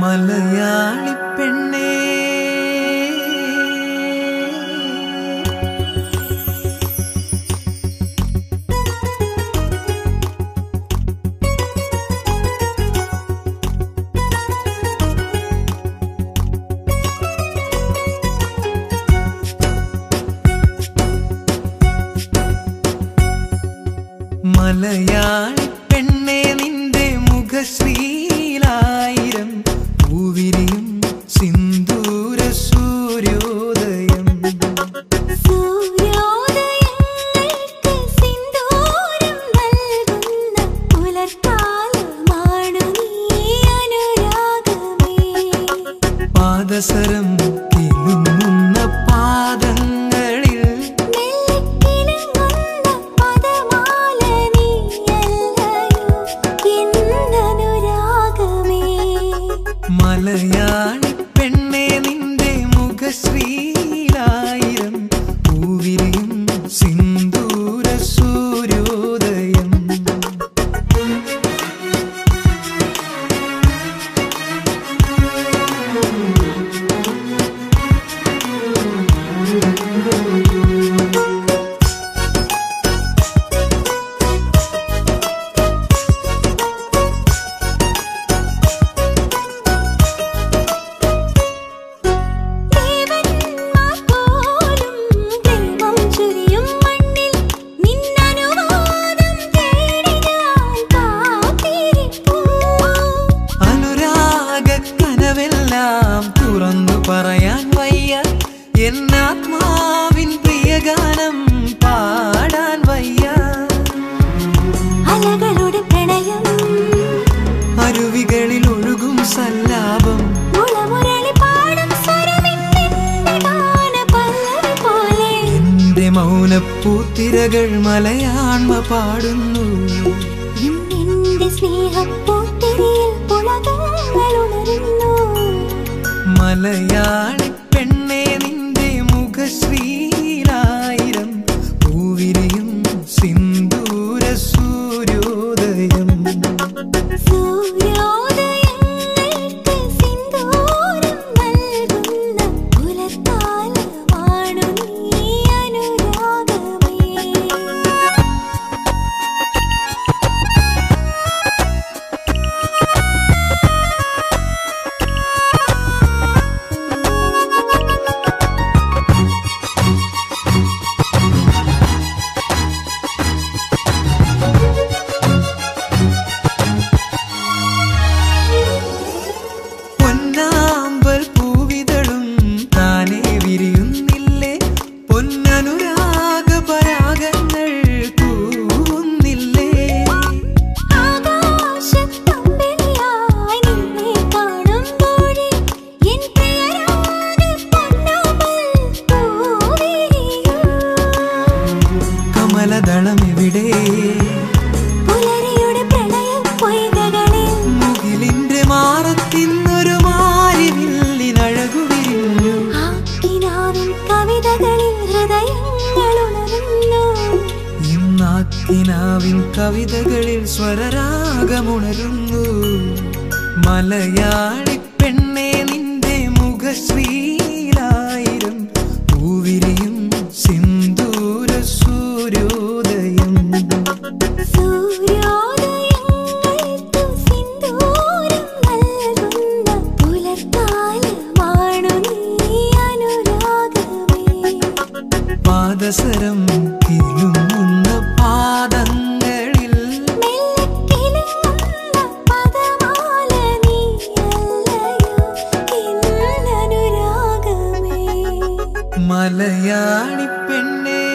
മലയാളി പെണ്ണേ. മലയാളി മേഘശ്രീലായിരം പൂവിരിയും സിന്ദൂര സൂര്യോദയം. പാദസരം തുറന്നു പറയാൻ വയ്യ. എന്നാത്മാവിൻ പ്രിയഗാനം പാടാൻ വയ്യ. അലകളുടെ പ്രണയം. അരുവികളിൽ ഒഴുകും സല്ലാപം. മൗനപ്പൂത്തിരകൾ മലയാൺമ പാടുന്നു. സ്നേഹം தலையா നിലാവിൻ കവിതകളിൽ സ്വരരാഗമുണരുന്നു. മലയാളി പെണ്ണെ നിന്റെ മുഖശ്രീലായിരം പൂവിരിയും സിന്ദൂര സൂര്യോദയം പാദസരം விளையாடி பெண்ணே.